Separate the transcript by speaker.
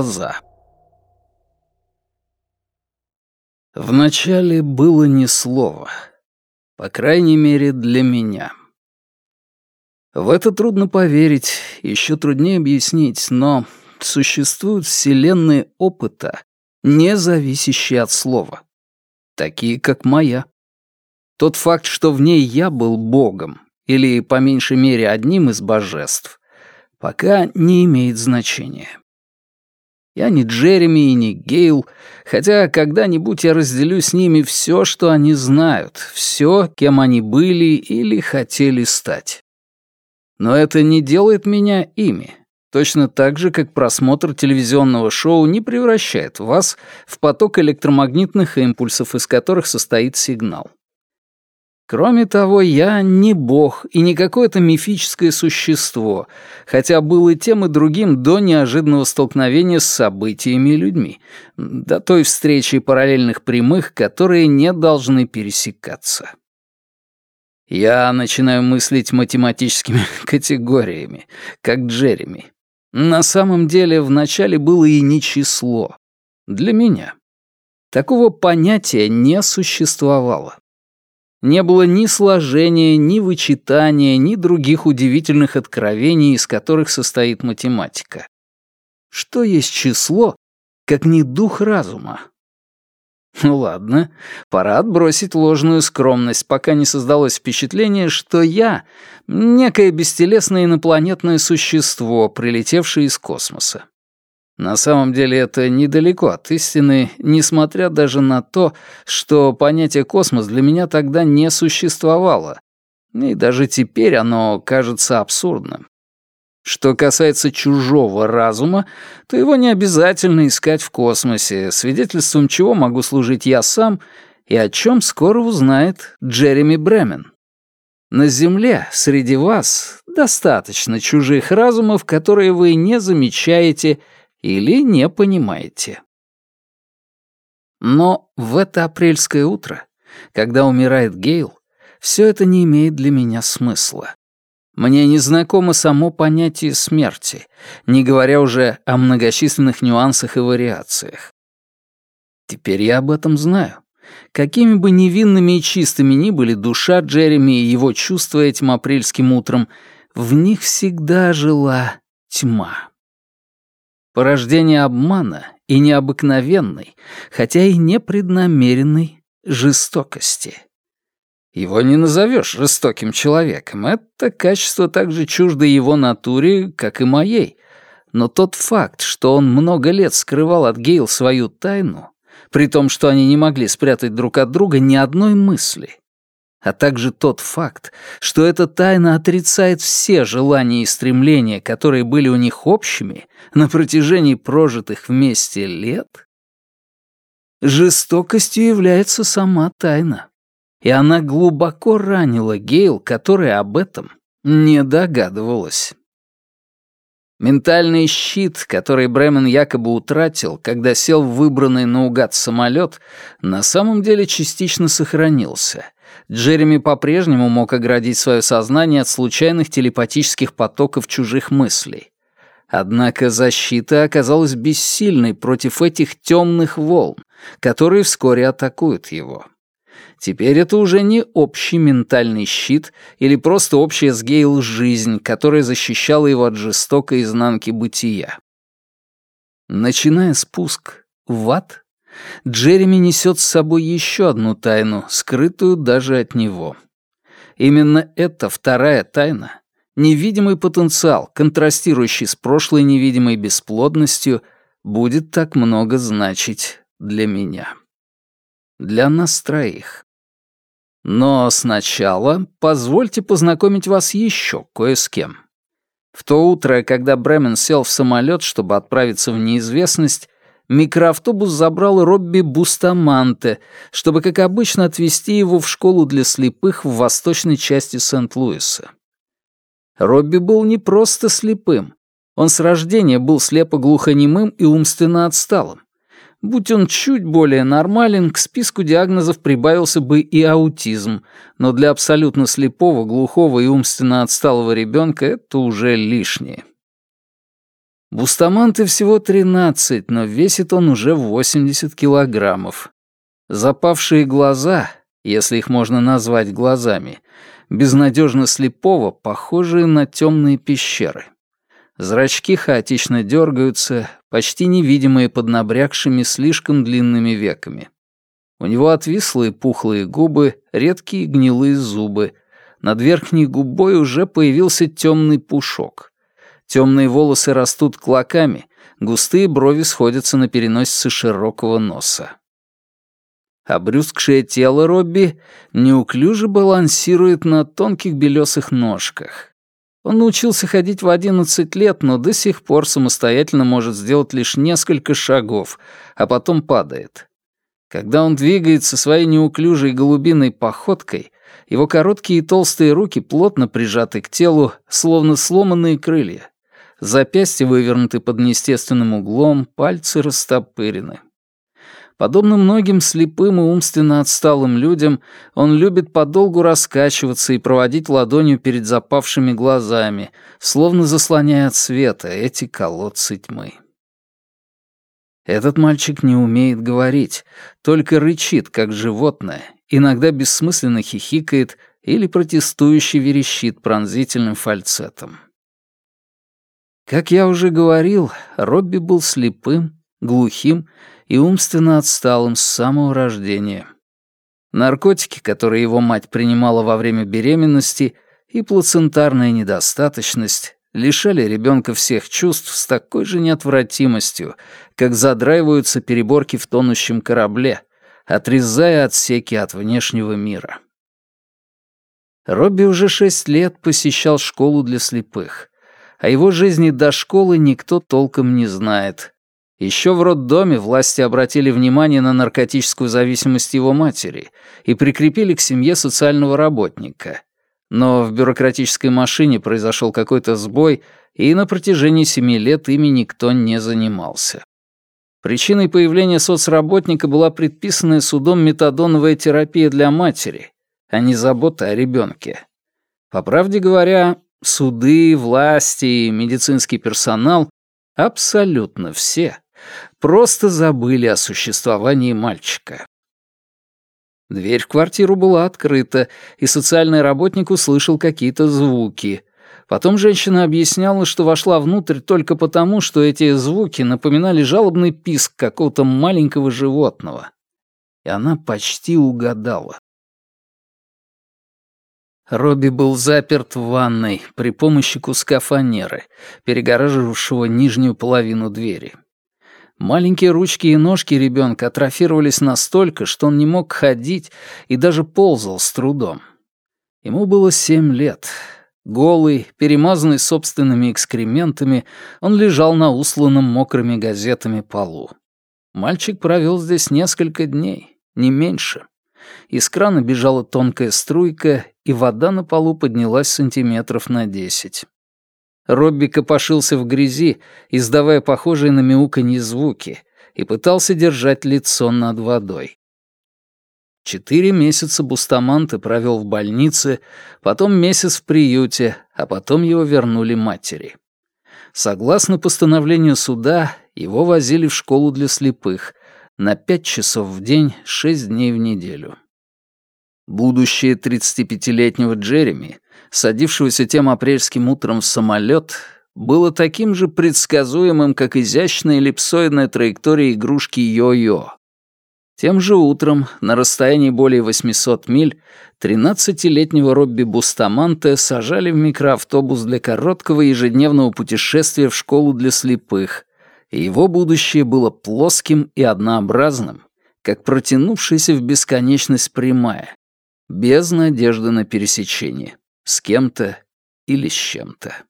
Speaker 1: глаза. Вначале было ни слова. По крайней мере, для меня. В это трудно поверить, еще труднее объяснить, но существуют вселенные опыта, не зависящие от слова. Такие, как моя. Тот факт, что в ней я был богом, или, по меньшей мере, одним из божеств, пока не имеет значения. Я не Джереми и не Гейл, хотя когда-нибудь я разделю с ними все, что они знают, все, кем они были или хотели стать. Но это не делает меня ими, точно так же, как просмотр телевизионного шоу не превращает вас в поток электромагнитных импульсов, из которых состоит сигнал. Кроме того, я не бог и не какое-то мифическое существо, хотя был и тем, и другим до неожиданного столкновения с событиями и людьми, до той встречи параллельных прямых, которые не должны пересекаться. Я начинаю мыслить математическими категориями, как Джереми. На самом деле, вначале было и не число. Для меня. Такого понятия не существовало. Не было ни сложения, ни вычитания, ни других удивительных откровений, из которых состоит математика. Что есть число, как не дух разума? Ну ладно, пора отбросить ложную скромность, пока не создалось впечатление, что я — некое бестелесное инопланетное существо, прилетевшее из космоса. На самом деле это недалеко от истины, несмотря даже на то, что понятие «космос» для меня тогда не существовало. И даже теперь оно кажется абсурдным. Что касается чужого разума, то его не обязательно искать в космосе, свидетельством чего могу служить я сам и о чем скоро узнает Джереми Бремен. На Земле среди вас достаточно чужих разумов, которые вы не замечаете или не понимаете. Но в это апрельское утро, когда умирает Гейл, все это не имеет для меня смысла. Мне не знакомо само понятие смерти, не говоря уже о многочисленных нюансах и вариациях. Теперь я об этом знаю. Какими бы невинными и чистыми ни были душа Джереми и его чувства этим апрельским утром, в них всегда жила тьма порождение обмана и необыкновенной, хотя и непреднамеренной жестокости. Его не назовешь жестоким человеком. Это качество так же чуждо его натуре, как и моей. Но тот факт, что он много лет скрывал от Гейл свою тайну, при том, что они не могли спрятать друг от друга ни одной мысли, а также тот факт, что эта тайна отрицает все желания и стремления, которые были у них общими на протяжении прожитых вместе лет, жестокостью является сама тайна. И она глубоко ранила Гейл, которая об этом не догадывалась. Ментальный щит, который Бремен якобы утратил, когда сел в выбранный наугад самолет, на самом деле частично сохранился — Джереми по-прежнему мог оградить свое сознание от случайных телепатических потоков чужих мыслей. Однако защита оказалась бессильной против этих темных волн, которые вскоре атакуют его. Теперь это уже не общий ментальный щит или просто общая с Гейл жизнь, которая защищала его от жестокой изнанки бытия. Начиная спуск в ад, Джереми несет с собой еще одну тайну, скрытую даже от него. Именно эта вторая тайна, невидимый потенциал, контрастирующий с прошлой невидимой бесплодностью, будет так много значить для меня. Для нас троих. Но сначала позвольте познакомить вас еще кое с кем. В то утро, когда Бремен сел в самолет, чтобы отправиться в неизвестность, микроавтобус забрал Робби Бустаманте, чтобы, как обычно, отвезти его в школу для слепых в восточной части Сент-Луиса. Робби был не просто слепым. Он с рождения был слепо-глухонемым и умственно отсталым. Будь он чуть более нормален, к списку диагнозов прибавился бы и аутизм, но для абсолютно слепого, глухого и умственно отсталого ребенка это уже лишнее. Бустаманте всего 13, но весит он уже 80 килограммов. Запавшие глаза, если их можно назвать глазами, безнадежно слепого, похожие на темные пещеры. Зрачки хаотично дергаются, почти невидимые под набрякшими слишком длинными веками. У него отвислые пухлые губы, редкие гнилые зубы. Над верхней губой уже появился темный пушок. Темные волосы растут клоками, густые брови сходятся на переносице широкого носа. Обрюзгшее тело Робби неуклюже балансирует на тонких белесых ножках. Он научился ходить в 11 лет, но до сих пор самостоятельно может сделать лишь несколько шагов, а потом падает. Когда он двигается своей неуклюжей голубиной походкой, его короткие и толстые руки плотно прижаты к телу, словно сломанные крылья. Запястья вывернуты под неестественным углом, пальцы растопырены. Подобно многим слепым и умственно отсталым людям, он любит подолгу раскачиваться и проводить ладонью перед запавшими глазами, словно заслоняя от света эти колодцы тьмы. Этот мальчик не умеет говорить, только рычит, как животное, иногда бессмысленно хихикает или протестующе верещит пронзительным фальцетом. Как я уже говорил, Робби был слепым, глухим и умственно отсталым с самого рождения. Наркотики, которые его мать принимала во время беременности, и плацентарная недостаточность лишали ребенка всех чувств с такой же неотвратимостью, как задраиваются переборки в тонущем корабле, отрезая отсеки от внешнего мира. Робби уже шесть лет посещал школу для слепых. О его жизни до школы никто толком не знает, еще в роддоме власти обратили внимание на наркотическую зависимость его матери и прикрепили к семье социального работника. Но в бюрократической машине произошел какой-то сбой, и на протяжении семи лет ими никто не занимался. Причиной появления соцработника была предписанная судом метадоновая терапия для матери, а не забота о ребенке. По правде говоря, суды, власти медицинский персонал абсолютно все просто забыли о существовании мальчика. Дверь в квартиру была открыта, и социальный работник услышал какие-то звуки. Потом женщина объясняла, что вошла внутрь только потому, что эти звуки напоминали жалобный писк какого-то маленького животного. И она почти угадала. Робби был заперт в ванной при помощи куска фанеры, перегораживавшего нижнюю половину двери. Маленькие ручки и ножки ребенка атрофировались настолько, что он не мог ходить и даже ползал с трудом. Ему было семь лет. Голый, перемазанный собственными экскрементами, он лежал на усланном мокрыми газетами полу. Мальчик провел здесь несколько дней, не меньше. Из крана бежала тонкая струйка, и вода на полу поднялась сантиметров на десять. Робби копошился в грязи, издавая похожие на мяуканье звуки, и пытался держать лицо над водой. Четыре месяца Бустаманте провел в больнице, потом месяц в приюте, а потом его вернули матери. Согласно постановлению суда, его возили в школу для слепых на пять часов в день, шесть дней в неделю. Будущее 35-летнего Джереми садившегося тем апрельским утром в самолет, было таким же предсказуемым, как изящная эллипсоидная траектория игрушки йо-йо. Тем же утром, на расстоянии более 800 миль, 13-летнего Робби Бустаманте сажали в микроавтобус для короткого ежедневного путешествия в школу для слепых, его будущее было плоским и однообразным, как протянувшаяся в бесконечность прямая, без надежды на пересечение с кем-то или с чем-то.